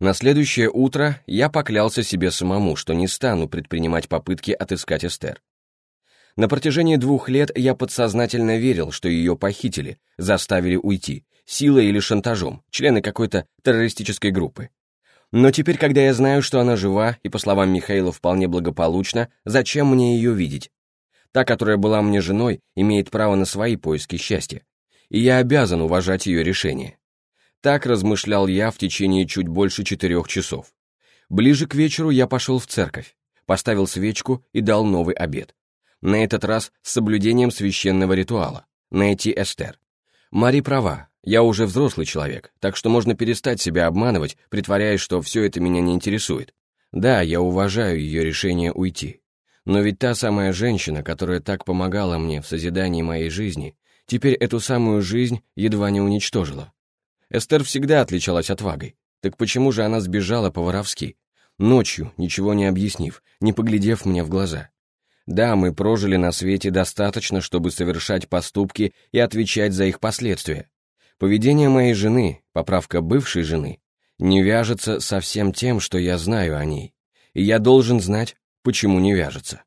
На следующее утро я поклялся себе самому, что не стану предпринимать попытки отыскать Эстер. На протяжении двух лет я подсознательно верил, что ее похитили, заставили уйти, силой или шантажом, члены какой-то террористической группы. Но теперь, когда я знаю, что она жива и, по словам Михаила, вполне благополучна, зачем мне ее видеть? Та, которая была мне женой, имеет право на свои поиски счастья. И я обязан уважать ее решение. Так размышлял я в течение чуть больше четырех часов. Ближе к вечеру я пошел в церковь, поставил свечку и дал новый обед. На этот раз с соблюдением священного ритуала. Найти Эстер. Мари права, я уже взрослый человек, так что можно перестать себя обманывать, притворяясь, что все это меня не интересует. Да, я уважаю ее решение уйти. Но ведь та самая женщина, которая так помогала мне в созидании моей жизни, теперь эту самую жизнь едва не уничтожила. Эстер всегда отличалась отвагой. Так почему же она сбежала по-воровски? Ночью, ничего не объяснив, не поглядев мне в глаза. Да, мы прожили на свете достаточно, чтобы совершать поступки и отвечать за их последствия. Поведение моей жены, поправка бывшей жены, не вяжется со всем тем, что я знаю о ней, и я должен знать, почему не вяжется.